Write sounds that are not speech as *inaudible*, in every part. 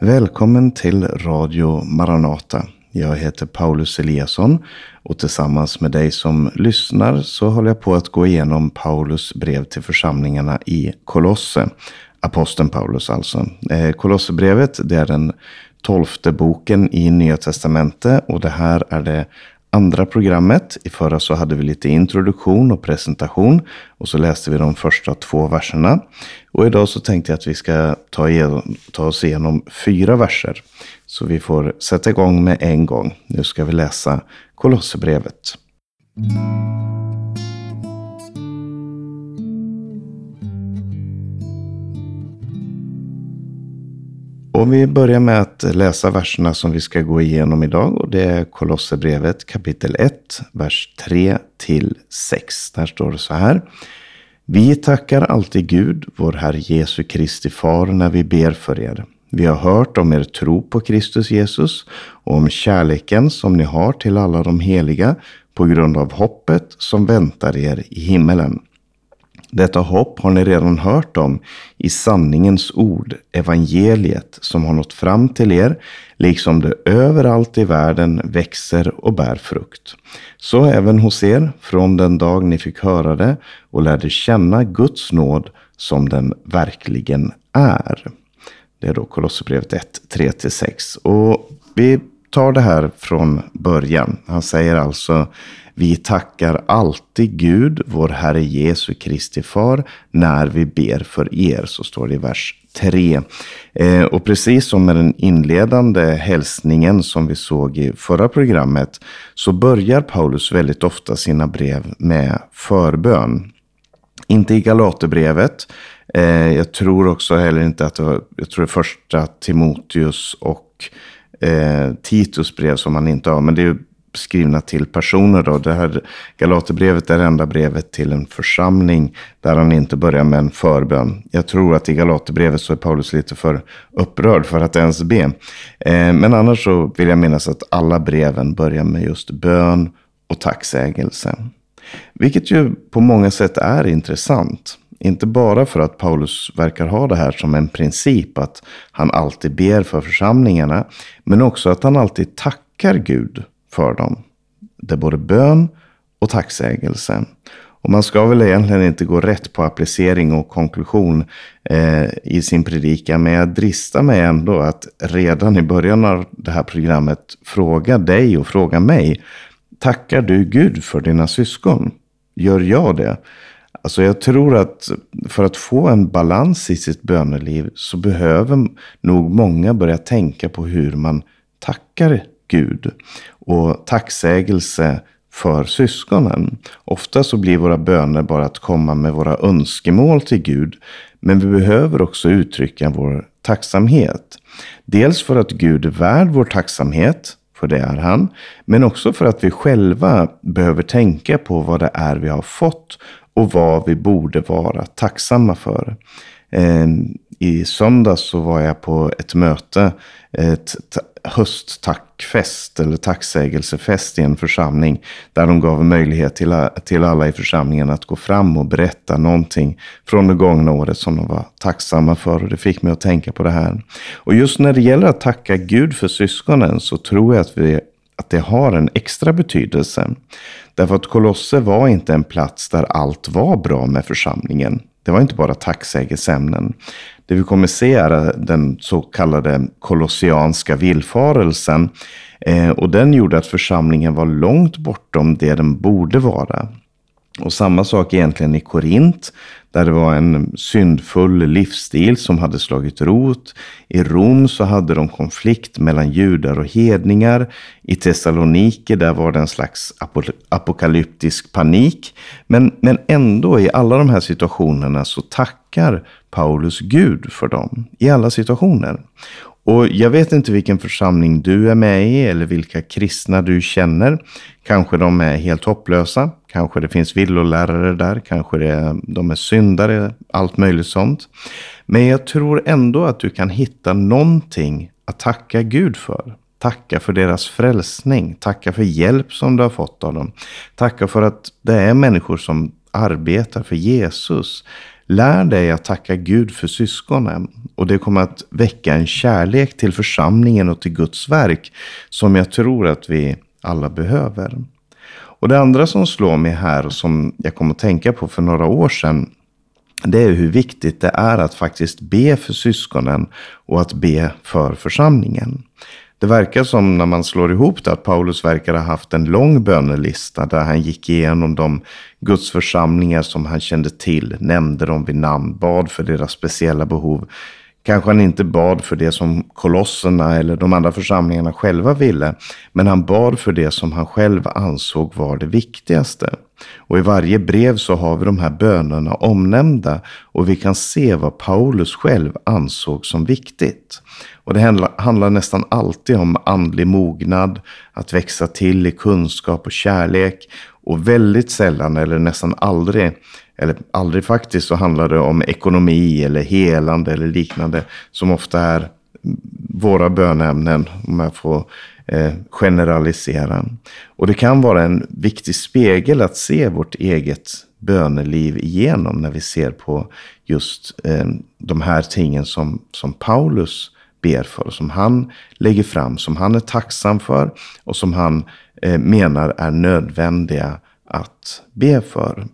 Välkommen till Radio Maranata. Jag heter Paulus Eliasson och tillsammans med dig som lyssnar så håller jag på att gå igenom Paulus brev till församlingarna i Kolosse. Aposteln Paulus alltså. Eh, Kolossebrevet Kolosserbrevet det är den tolfte boken i Nya Testamentet och det här är det andra programmet. I förra så hade vi lite introduktion och presentation och så läste vi de första två verserna. Och idag så tänkte jag att vi ska ta, igenom, ta oss igenom fyra verser. Så vi får sätta igång med en gång. Nu ska vi läsa Kolosserbrevet. Och vi börjar med att läsa verserna som vi ska gå igenom idag. Och det är Kolosserbrevet kapitel 1, vers 3 till 6. Där står det så här. Vi tackar alltid Gud, vår Herre Jesu Kristi far, när vi ber för er. Vi har hört om er tro på Kristus Jesus och om kärleken som ni har till alla de heliga på grund av hoppet som väntar er i himmelen. Detta hopp har ni redan hört om i sanningens ord, evangeliet som har nått fram till er, liksom det överallt i världen växer och bär frukt. Så även hos er, från den dag ni fick höra det och lärde känna Guds nåd som den verkligen är. Det är då Kolosserbrevet 1, 3-6. Och vi tar det här från början. Han säger alltså vi tackar alltid Gud, vår Herre Jesu Kristi far, när vi ber för er. Så står det i vers 3. Eh, och precis som med den inledande hälsningen som vi såg i förra programmet så börjar Paulus väldigt ofta sina brev med förbön. Inte i Galaterbrevet. Eh, jag tror också heller inte att det var, jag tror det första Timoteus och eh, Titus brev som han inte har. Men det är skrivna till personer. Då. Det här Galaterbrevet är det enda brevet till en församling där han inte börjar med en förbön. Jag tror att i Galaterbrevet så är Paulus lite för upprörd för att ens be. Eh, men annars så vill jag minnas att alla breven börjar med just bön och tacksägelse. Vilket ju på många sätt är intressant. Inte bara för att Paulus verkar ha det här som en princip att han alltid ber för församlingarna. Men också att han alltid tackar Gud för dem. Det är både bön och tacksägelse. Och man ska väl egentligen inte gå rätt på applicering och konklusion eh, i sin predikan. Men jag dristar mig ändå att redan i början av det här programmet fråga dig och fråga mig. Tackar du Gud för dina syskon? Gör jag det? Alltså jag tror att för att få en balans i sitt böneliv så behöver nog många börja tänka på hur man tackar Gud och tacksägelse för syskonen. Ofta så blir våra böner bara att komma med våra önskemål till Gud. Men vi behöver också uttrycka vår tacksamhet. Dels för att Gud är värd vår tacksamhet, för det är han. Men också för att vi själva behöver tänka på vad det är vi har fått och vad vi borde vara tacksamma för. Eh, I söndags så var jag på ett möte, ett hösttackfest eller tacksägelsefest i en församling. Där de gav möjlighet till, till alla i församlingen att gå fram och berätta någonting från det gångna året som de var tacksamma för. Och det fick mig att tänka på det här. Och just när det gäller att tacka Gud för syskonen så tror jag att, vi, att det har en extra betydelse. Därför att Kolosse var inte en plats där allt var bra med församlingen. Det var inte bara tacksägelseämnen. Det vi kommer se är den så kallade kolossianska villfarelsen. Eh, och den gjorde att församlingen var långt bortom det den borde vara. Och samma sak egentligen i Korint. Där det var en syndfull livsstil som hade slagit rot. I Rom så hade de konflikt mellan judar och hedningar. I Thessaloniki där var det en slags apokalyptisk panik. Men, men ändå i alla de här situationerna så tackar Paulus Gud för dem. I alla situationer. Och jag vet inte vilken församling du är med i eller vilka kristna du känner. Kanske de är helt hopplösa. Kanske det finns villolärare där. Kanske det, de är syndare. Allt möjligt sånt. Men jag tror ändå att du kan hitta någonting att tacka Gud för. Tacka för deras frälsning. Tacka för hjälp som du har fått av dem. Tacka för att det är människor som arbetar för Jesus. Lär dig att tacka Gud för syskonen och det kommer att väcka en kärlek till församlingen och till Guds verk som jag tror att vi alla behöver. Och det andra som slår mig här och som jag kom att tänka på för några år sedan det är hur viktigt det är att faktiskt be för syskonen och att be för församlingen. Det verkar som när man slår ihop det att Paulus verkar ha haft en lång bönelista där han gick igenom de gudsförsamlingar som han kände till, nämnde dem vid namn, bad för deras speciella behov. Kanske han inte bad för det som kolosserna eller de andra församlingarna själva ville, men han bad för det som han själv ansåg var det viktigaste. Och i varje brev så har vi de här bönerna omnämnda och vi kan se vad Paulus själv ansåg som viktigt. Och det handlar, nästan alltid om andlig mognad, att växa till i kunskap och kärlek. Och väldigt sällan, eller nästan aldrig, eller aldrig faktiskt, så handlar det om ekonomi eller helande eller liknande. Som ofta är våra bönämnen, om jag får eh, generalisera. Och det kan vara en viktig spegel att se vårt eget böneliv igenom när vi ser på just eh, de här tingen som, som Paulus ber för, som han lägger fram, som han är tacksam för och som han eh, menar är nödvändiga att be för.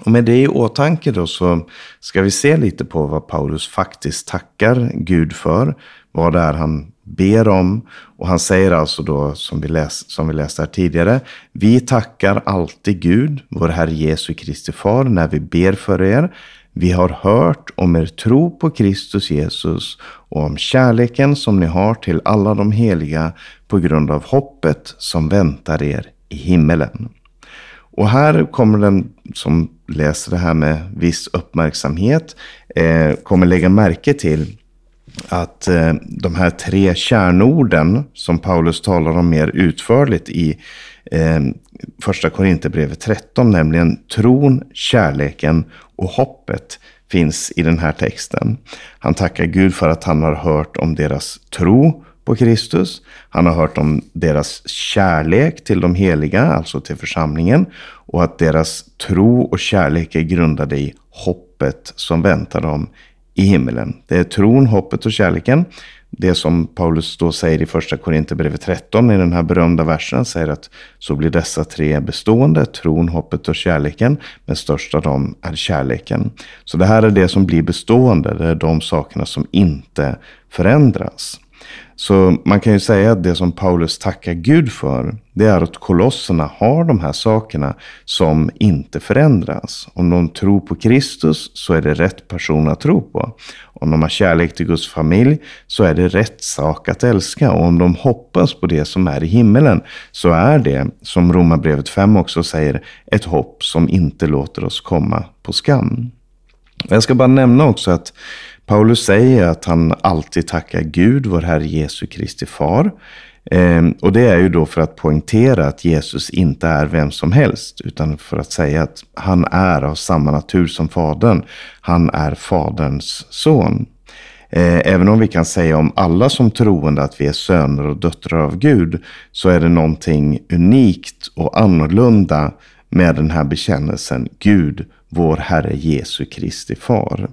Och med det i åtanke då så ska vi se lite på vad Paulus faktiskt tackar Gud för. Vad det är han ber om. Och han säger alltså då, som vi, läs, som vi läste här tidigare, vi tackar alltid Gud, vår Herre Jesu Kristi Far, när vi ber för er. Vi har hört om er tro på Kristus Jesus och om kärleken som ni har till alla de heliga på grund av hoppet som väntar er i himmelen. Och här kommer den som läser det här med viss uppmärksamhet, eh, kommer lägga märke till att eh, de här tre kärnorden som Paulus talar om mer utförligt i eh, första Korinthierbrevet 13, nämligen tron, kärleken och hoppet finns i den här texten. Han tackar Gud för att han har hört om deras tro på Kristus. Han har hört om deras kärlek till de heliga, alltså till församlingen. Och att deras tro och kärlek är grundade i hoppet som väntar dem i himmelen. Det är tron, hoppet och kärleken. Det som Paulus då säger i första Korinthierbrevet 13 i den här berömda versen säger att så blir dessa tre bestående, tron, hoppet och kärleken. Men störst av dem är kärleken. Så det här är det som blir bestående, det är de sakerna som inte förändras. Så man kan ju säga att det som Paulus tackar Gud för, det är att kolosserna har de här sakerna som inte förändras. Om de tror på Kristus så är det rätt person att tro på. Om de har kärlek till Guds familj så är det rätt sak att älska. Och om de hoppas på det som är i himmelen så är det, som Romarbrevet 5 också säger, ett hopp som inte låter oss komma på skam. Jag ska bara nämna också att Paulus säger att han alltid tackar Gud, vår Herre Jesu Kristi far. Ehm, och det är ju då för att poängtera att Jesus inte är vem som helst, utan för att säga att han är av samma natur som Fadern. Han är Faderns son. Ehm, även om vi kan säga om alla som troende att vi är söner och döttrar av Gud, så är det någonting unikt och annorlunda med den här bekännelsen. Gud, vår Herre Jesu Kristi far.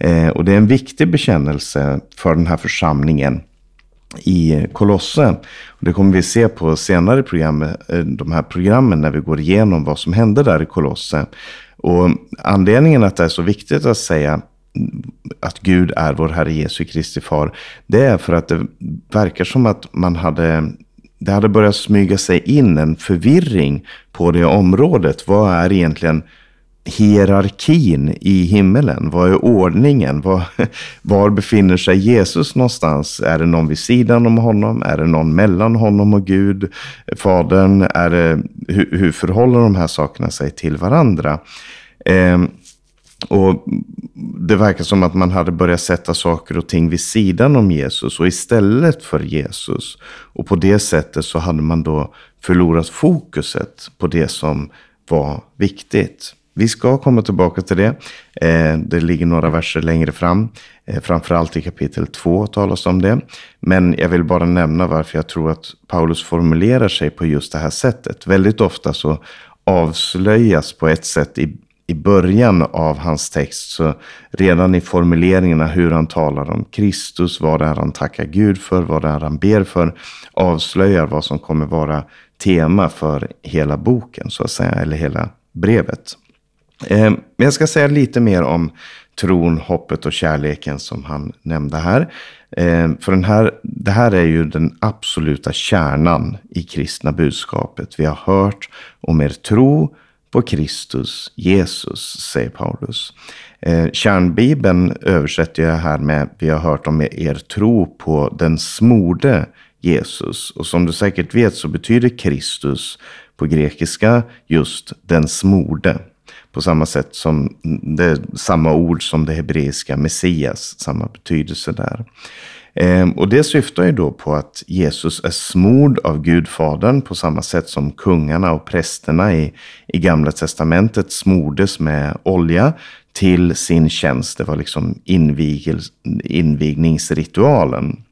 Eh, och det är en viktig bekännelse för den här församlingen i Kolosse. det kommer vi se på senare program, eh, de här programmen när vi går igenom vad som hände där i Kolosse. Och anledningen att det är så viktigt att säga att Gud är vår Herre Jesu Kristi far, det är för att det verkar som att man hade det hade börjat smyga sig in en förvirring på det området. Vad är egentligen hierarkin i himmelen? Vad är ordningen? Var, *laughs* var befinner sig Jesus någonstans? Är det någon vid sidan om honom? Är det någon mellan honom och Gud? Fadern? Är det, hur, hur förhåller de här sakerna sig till varandra? Eh, och Det verkar som att man hade börjat sätta saker och ting vid sidan om Jesus och istället för Jesus. Och på det sättet så hade man då förlorat fokuset på det som var viktigt. Vi ska komma tillbaka till det. Eh, det ligger några verser längre fram. Eh, framförallt i kapitel 2 talas om det. Men jag vill bara nämna varför jag tror att Paulus formulerar sig på just det här sättet. Väldigt ofta så avslöjas på ett sätt i, i början av hans text, så redan i formuleringarna hur han talar om Kristus, vad det är han tackar Gud för, vad det är han ber för, avslöjar vad som kommer vara tema för hela boken, så att säga, eller hela brevet. Ehm, men jag ska säga lite mer om tron, hoppet och kärleken som han nämnde här. Ehm, för den här, det här är ju den absoluta kärnan i kristna budskapet. Vi har hört om er tro på Kristus, Jesus, säger Paulus. Ehm, kärnbibeln översätter jag här med vi har hört om er tro på den smorde Jesus. Och som du säkert vet så betyder Kristus på grekiska just den smorde. På samma sätt som det är samma ord som det hebreiska Messias, samma betydelse där. Ehm, och det syftar ju då på att Jesus är smord av Gudfadern på samma sätt som kungarna och prästerna i, i Gamla Testamentet smordes med olja till sin tjänst. Det var liksom invigningsritualen.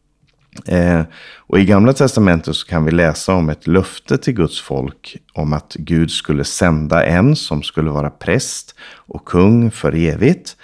Eh, och i Gamla Testamentet så kan vi läsa om ett löfte till Guds folk om att Gud skulle sända en som skulle vara präst och kung för evigt.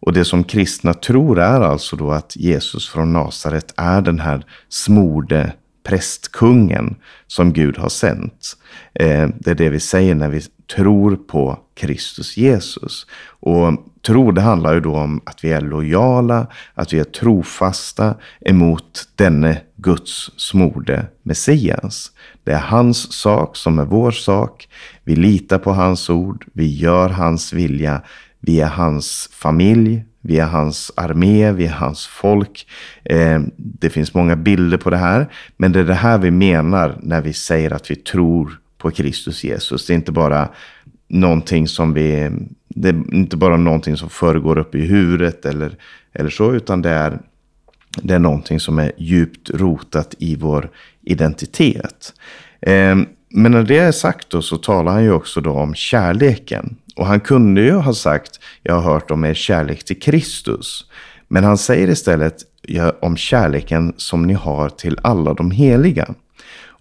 Och det som kristna tror är alltså då att Jesus från Nasaret är den här smorde prästkungen som Gud har sänt. Eh, det är det vi säger när vi tror på Kristus Jesus. Och tro det handlar ju då om att vi är lojala, att vi är trofasta emot denne Guds smorde Messias. Det är hans sak som är vår sak. Vi litar på hans ord, vi gör hans vilja, vi är hans familj, vi är hans armé, vi är hans folk. Eh, det finns många bilder på det här. Men det är det här vi menar när vi säger att vi tror på Kristus Jesus. Det är inte bara någonting som vi... Det är inte bara någonting som föregår upp i huvudet eller, eller så. Utan det är, det är någonting som är djupt rotat i vår identitet. Eh, men när det är sagt då så talar han ju också då om kärleken. Och han kunde ju ha sagt, jag har hört om er kärlek till Kristus. Men han säger istället om kärleken som ni har till alla de heliga.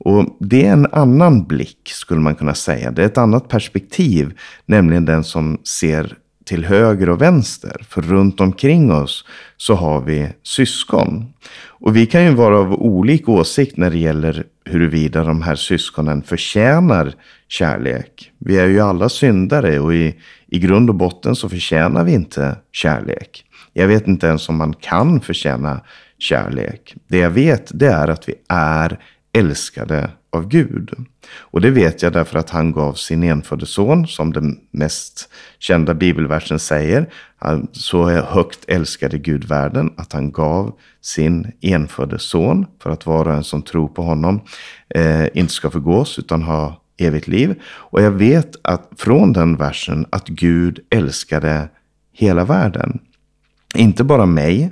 Och det är en annan blick skulle man kunna säga. Det är ett annat perspektiv, nämligen den som ser till höger och vänster. För runt omkring oss så har vi syskon. Och vi kan ju vara av olika åsikt när det gäller huruvida de här syskonen förtjänar kärlek. Vi är ju alla syndare och i, i grund och botten så förtjänar vi inte kärlek. Jag vet inte ens om man kan förtjäna kärlek. Det jag vet det är att vi är älskade av Gud. Och det vet jag därför att han gav sin enfödde son, som den mest kända bibelversen säger. Så högt älskade Gud världen att han gav sin enfödde son för att var och en som tror på honom eh, inte ska förgås utan ha evigt liv. Och jag vet att från den versen att Gud älskade hela världen. Inte bara mig,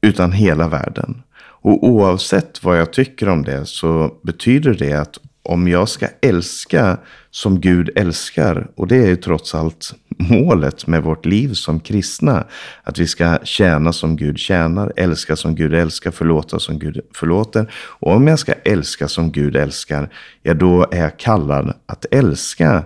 utan hela världen. Och oavsett vad jag tycker om det så betyder det att om jag ska älska som Gud älskar, och det är ju trots allt målet med vårt liv som kristna, att vi ska tjäna som Gud tjänar, älska som Gud älskar, förlåta som Gud förlåter. Och om jag ska älska som Gud älskar, ja då är jag kallad att älska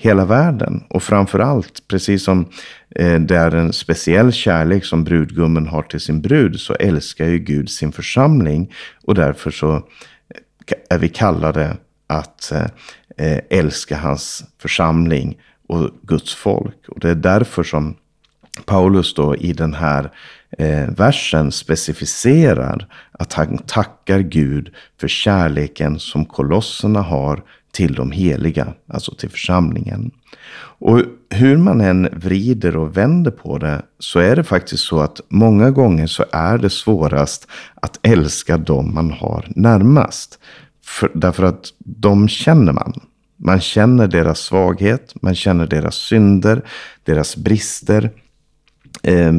hela världen. Och framför allt, precis som eh, det är en speciell kärlek som brudgummen har till sin brud, så älskar ju Gud sin församling. Och därför så eh, är vi kallade att eh, eh, älska hans församling och Guds folk. Och det är därför som Paulus då i den här eh, versen specificerar att han tackar Gud för kärleken som kolosserna har till de heliga, alltså till församlingen. Och hur man än vrider och vänder på det så är det faktiskt så att många gånger så är det svårast att älska dem man har närmast. För, därför att de känner man. Man känner deras svaghet, man känner deras synder, deras brister. Eh,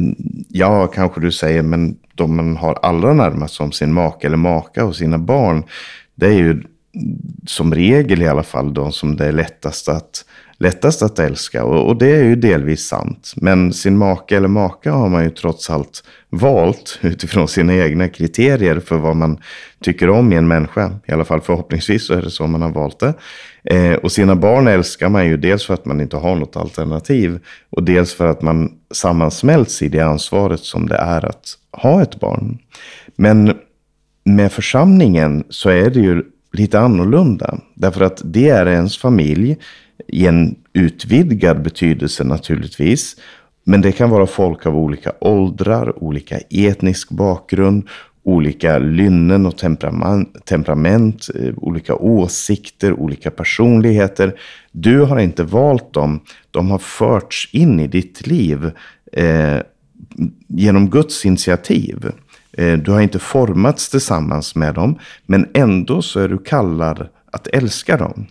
ja, kanske du säger, men de man har allra närmast som sin make eller maka och sina barn. Det är ju som regel i alla fall de som det är lättast att, lättast att älska. Och, och, det är ju delvis sant. Men sin make eller maka har man ju trots allt valt utifrån sina egna kriterier för vad man tycker om i en människa. I alla fall förhoppningsvis så är det så man har valt det. Eh, och sina barn älskar man ju dels för att man inte har något alternativ och dels för att man sammansmälts i det ansvaret som det är att ha ett barn. Men med församlingen så är det ju lite annorlunda. Därför att det är ens familj i en utvidgad betydelse naturligtvis. Men det kan vara folk av olika åldrar, olika etnisk bakgrund, olika lynnen och temperament, temperament, eh, olika åsikter, olika personligheter. Du har inte valt dem. De har förts in i ditt liv eh, genom Guds initiativ. Eh, du har inte formats tillsammans med dem, men ändå så är du kallad att älska dem.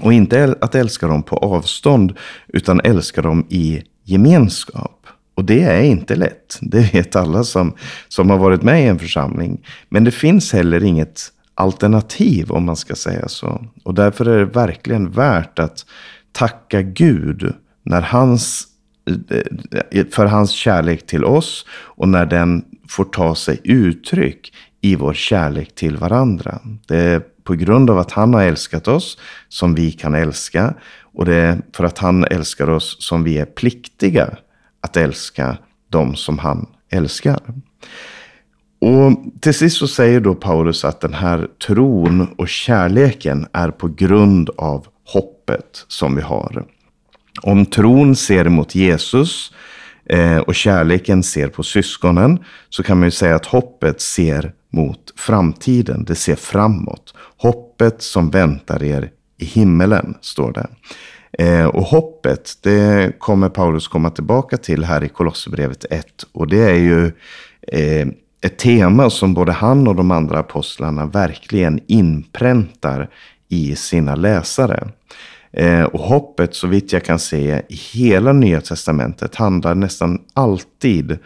Och inte att älska dem på avstånd, utan älska dem i gemenskap. Och det är inte lätt. *laughs* Det vet alla som, som har varit med i en församling. Men det finns heller inget alternativ om man ska säga så. Och därför är det verkligen värt att tacka Gud när hans, eh, eh, för hans kärlek till oss och när den får ta sig uttryck i vår kärlek till varandra. Det är på grund av att han har älskat oss som vi kan älska. Och det är för att han älskar oss som vi är pliktiga att älska dem som han älskar. Och till sist så säger då Paulus att den här tron och kärleken är på grund av hoppet som vi har. Om tron ser mot Jesus eh, och kärleken ser på syskonen så kan man ju säga att hoppet ser mot framtiden. Det ser framåt. Hoppet som väntar er i himmelen, står det. Eh, och hoppet, det kommer Paulus komma tillbaka till här i Kolosserbrevet 1. Och det är ju eh, ett tema som både han och de andra apostlarna verkligen inpräntar i sina läsare. Eh, och hoppet, så vitt jag kan se, i hela Nya Testamentet handlar nästan alltid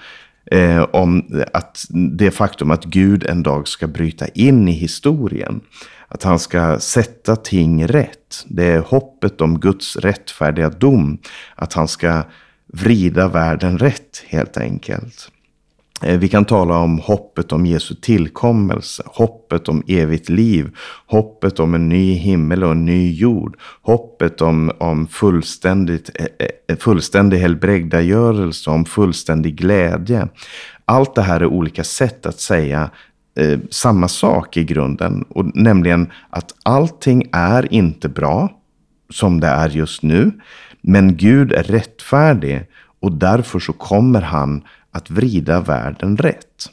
eh, om att det faktum att Gud en dag ska bryta in i historien. Att han ska sätta ting rätt. Det är hoppet om Guds rättfärdiga dom. Att han ska vrida världen rätt helt enkelt. Eh, vi kan tala om hoppet om Jesu tillkommelse, hoppet om evigt liv, hoppet om en ny himmel och en ny jord, hoppet om, om fullständigt, eh, eh, fullständig helbrägdagörelse, om fullständig glädje. Allt det här är olika sätt att säga eh, samma sak i grunden, och nämligen att allting är inte bra som det är just nu, men Gud är rättfärdig och därför så kommer han att vrida världen rätt.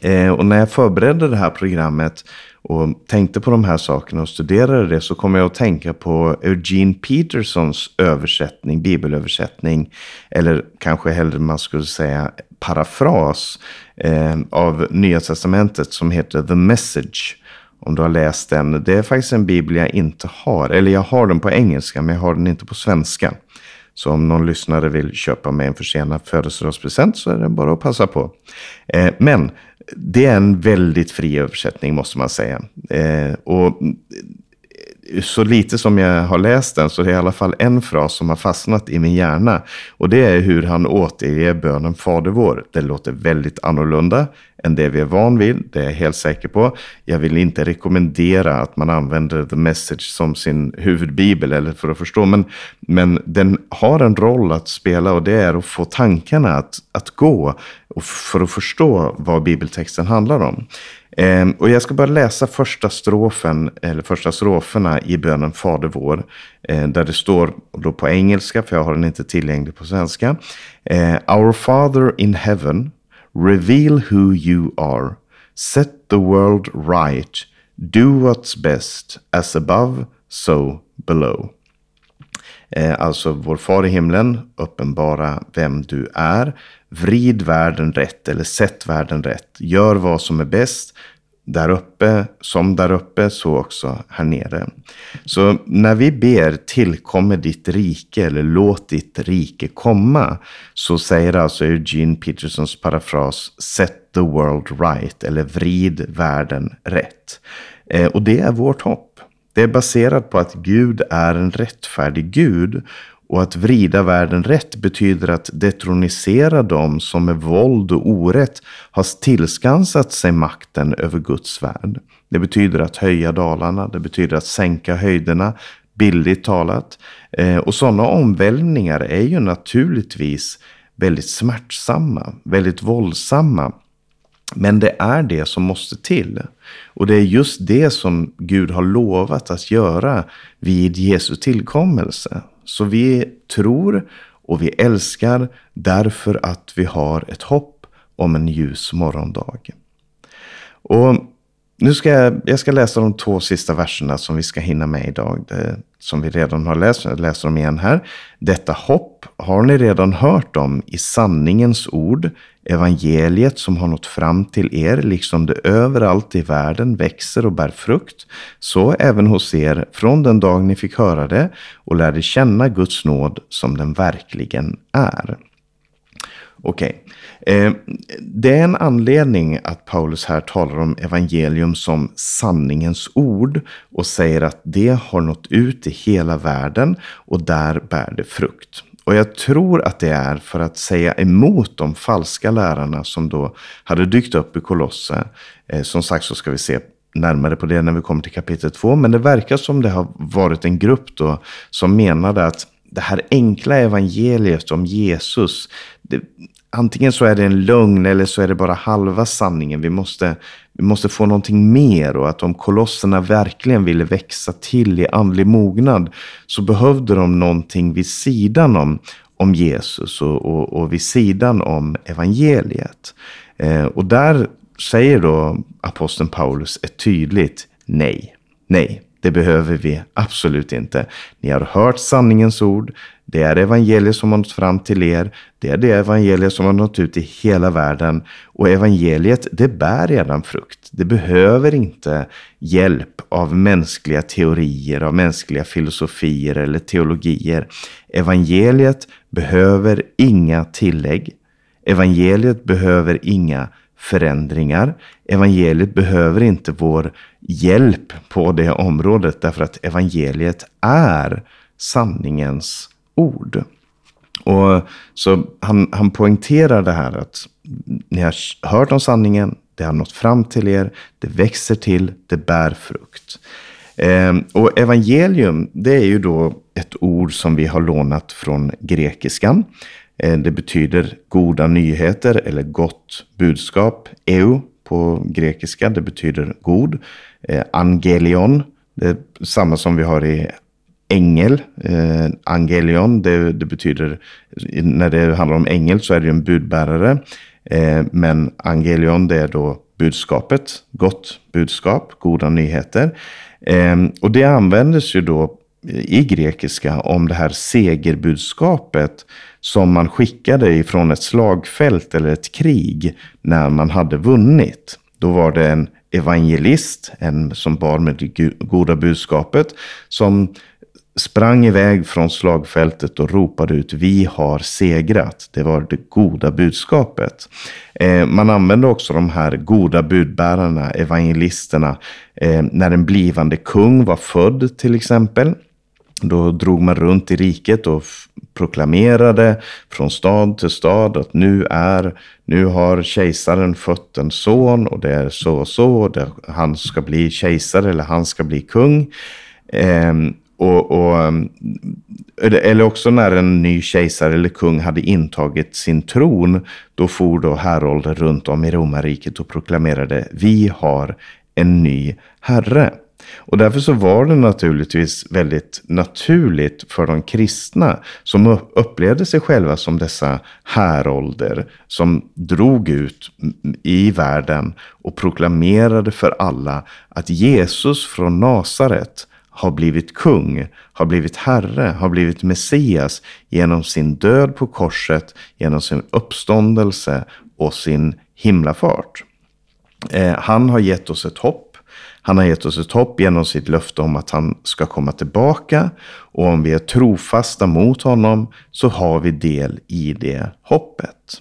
Eh, och när jag förberedde det här programmet och tänkte på de här sakerna och studerade det så kom jag att tänka på Eugene Petersons översättning, bibelöversättning, eller kanske hellre man skulle säga parafras eh, av Nya Testamentet som heter The Message. Om du har läst den. Det är faktiskt en bibel jag inte har. Eller jag har den på engelska men jag har den inte på svenska. Så om någon lyssnare vill köpa mig en försenad födelsedagspresent så är det bara att passa på. Eh, men det är en väldigt fri översättning måste man säga. Eh, och eh, så lite som jag har läst den så är det i alla fall en fras som har fastnat i min hjärna. Och det är hur han återger bönen Fader vår. Det låter väldigt annorlunda än det vi är van vid, det är jag helt säker på. Jag vill inte rekommendera att man använder the message som sin huvudbibel eller för att förstå. Men, men den har en roll att spela och det är att få tankarna att, att gå och för att förstå vad bibeltexten handlar om. Eh, och jag ska bara läsa första strofen, eller första stroferna i bönen Fader vår. Eh, där det står, då på engelska, för jag har den inte tillgänglig på svenska. Eh, Our Father in heaven, reveal who you are. Set the world right. Do what's best, as above, so below. Eh, alltså vår far i himlen, uppenbara vem du är. Vrid världen rätt eller sätt världen rätt. Gör vad som är bäst där uppe, som där uppe, så också här nere. Så när vi ber tillkommer ditt rike eller låt ditt rike komma, så säger alltså Eugene Petersons parafras Set the world right, eller vrid världen rätt. Eh, och det är vårt hopp. Det är baserat på att Gud är en rättfärdig Gud och att vrida världen rätt betyder att detronisera dem som med våld och orätt har tillskansat sig makten över Guds värld. Det betyder att höja dalarna, det betyder att sänka höjderna, bildligt talat. Eh, och sådana omvälvningar är ju naturligtvis väldigt smärtsamma, väldigt våldsamma. Men det är det som måste till. Och det är just det som Gud har lovat att göra vid Jesu tillkommelse. Så vi tror och vi älskar därför att vi har ett hopp om en ljus morgondag. Och nu ska jag, jag ska läsa de två sista verserna som vi ska hinna med idag. Det, som vi redan har läst. Jag läser dem igen här. Detta hopp har ni redan hört om i sanningens ord. Evangeliet som har nått fram till er, liksom det överallt i världen växer och bär frukt. Så även hos er från den dag ni fick höra det och lärde känna Guds nåd som den verkligen är. Okej. Okay. Eh, det är en anledning att Paulus här talar om evangelium som sanningens ord och säger att det har nått ut i hela världen och där bär det frukt. Och jag tror att det är för att säga emot de falska lärarna som då hade dykt upp i Kolosse. Eh, som sagt så ska vi se närmare på det när vi kommer till kapitel 2. Men det verkar som det har varit en grupp då som menade att det här enkla evangeliet om Jesus, det, antingen så är det en lögn eller så är det bara halva sanningen. Vi måste, vi måste få någonting mer och att om kolosserna verkligen ville växa till i andlig mognad så behövde de någonting vid sidan om, om Jesus och, och, och vid sidan om evangeliet. Eh, och där säger då aposteln Paulus ett tydligt nej. Nej, det behöver vi absolut inte. Ni har hört sanningens ord. Det är evangeliet som har nått fram till er. Det är det evangeliet som har nått ut i hela världen. Och evangeliet, det bär redan frukt. Det behöver inte hjälp av mänskliga teorier, av mänskliga filosofier eller teologier. Evangeliet behöver inga tillägg. Evangeliet behöver inga förändringar. Evangeliet behöver inte vår hjälp på det området därför att evangeliet är sanningens ord. Och så han, han poängterar det här att ni har hört om sanningen, det har nått fram till er, det växer till, det bär frukt. Eh, och evangelium, det är ju då ett ord som vi har lånat från grekiskan. Eh, det betyder goda nyheter eller gott budskap. Eu på grekiska, det betyder god. Eh, angelion, det är samma som vi har i ängel. Eh, angelion, det, det, betyder, när det handlar om ängel så är det en budbärare. Eh, men angelion, det är då budskapet, gott budskap, goda nyheter. Eh, och det användes ju då i grekiska om det här segerbudskapet som man skickade ifrån ett slagfält eller ett krig när man hade vunnit. Då var det en evangelist, en som bar med det goda budskapet, som sprang iväg från slagfältet och ropade ut vi har segrat. Det var det goda budskapet. Eh, man använde också de här goda budbärarna, evangelisterna, eh, när en blivande kung var född till exempel. Då drog man runt i riket och proklamerade från stad till stad att nu är, nu har kejsaren fött en son och det är så och så. Och det, han ska bli kejsare eller han ska bli kung. Eh, och, och, ehm, eller också när en ny kejsare eller kung hade intagit sin tron, då for då härolder runt om i romarriket och proklamerade vi har en ny herre. Och därför så var det naturligtvis väldigt naturligt för de kristna som upplevde sig själva som dessa härolder som drog ut i världen och proklamerade för alla att Jesus från Nasaret har blivit kung, har blivit herre, har blivit Messias genom sin död på korset, genom sin uppståndelse och sin himlafart. Eh, han har gett oss ett hopp han har gett oss ett hopp genom sitt löfte om att han ska komma tillbaka. Och om vi är trofasta mot honom så har vi del i det hoppet.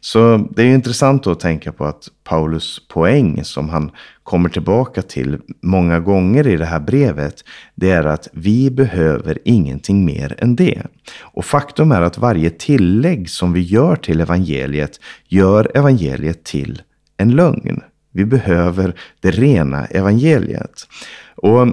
Så det är intressant att tänka på att Paulus poäng som han kommer tillbaka till många gånger i det här brevet, det är att vi behöver ingenting mer än det. Och faktum är att varje tillägg som vi gör till evangeliet gör evangeliet till en lögn. Vi behöver det rena evangeliet. Och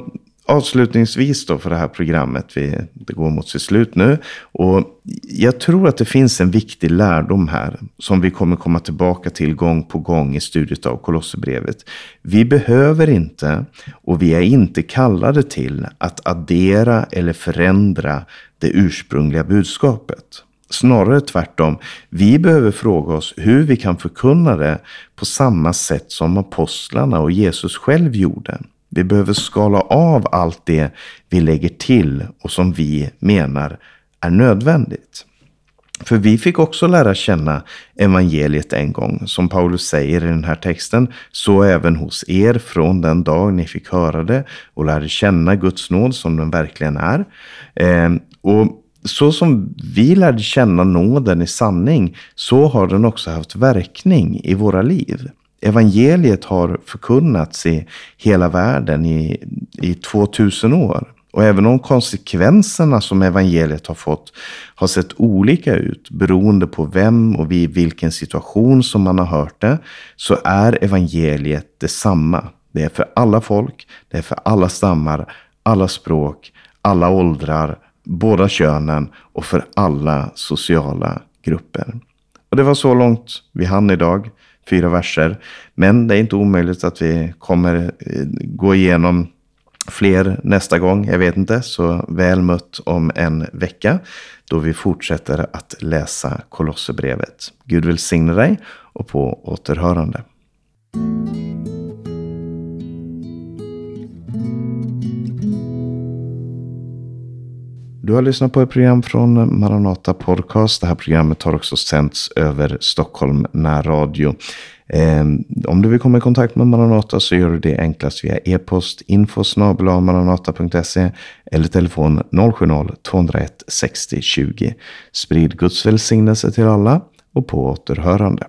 avslutningsvis då för det här programmet, vi, det går mot sitt slut nu. Och jag tror att det finns en viktig lärdom här som vi kommer komma tillbaka till gång på gång i studiet av Kolosserbrevet. Vi behöver inte och vi är inte kallade till att addera eller förändra det ursprungliga budskapet. Snarare tvärtom. Vi behöver fråga oss hur vi kan förkunna det på samma sätt som apostlarna och Jesus själv gjorde. Vi behöver skala av allt det vi lägger till och som vi menar är nödvändigt. För vi fick också lära känna evangeliet en gång, som Paulus säger i den här texten, så även hos er från den dag ni fick höra det och lärde känna Guds nåd som den verkligen är. Eh, och så som vi lärde känna nåden i sanning, så har den också haft verkning i våra liv. Evangeliet har förkunnats i hela världen i, i 2000 år. Och även om konsekvenserna som evangeliet har fått har sett olika ut beroende på vem och vid vilken situation som man har hört det, så är evangeliet detsamma. Det är för alla folk, det är för alla stammar, alla språk, alla åldrar, båda könen och för alla sociala grupper. Och det var så långt vi hann idag fyra verser. Men det är inte omöjligt att vi kommer eh, gå igenom fler nästa gång. Jag vet inte. Så väl mött om en vecka då vi fortsätter att läsa Kolosserbrevet. Gud välsigne dig och på återhörande. Du har lyssnat på ett program från Maranata Podcast. Det här programmet har också sänts över Stockholm närradio. Eh, om du vill komma i kontakt med Maranata så gör du det enklast via e-post info maranata.se eller telefon 070-201 60 20. Sprid Guds välsignelse till alla och på återhörande.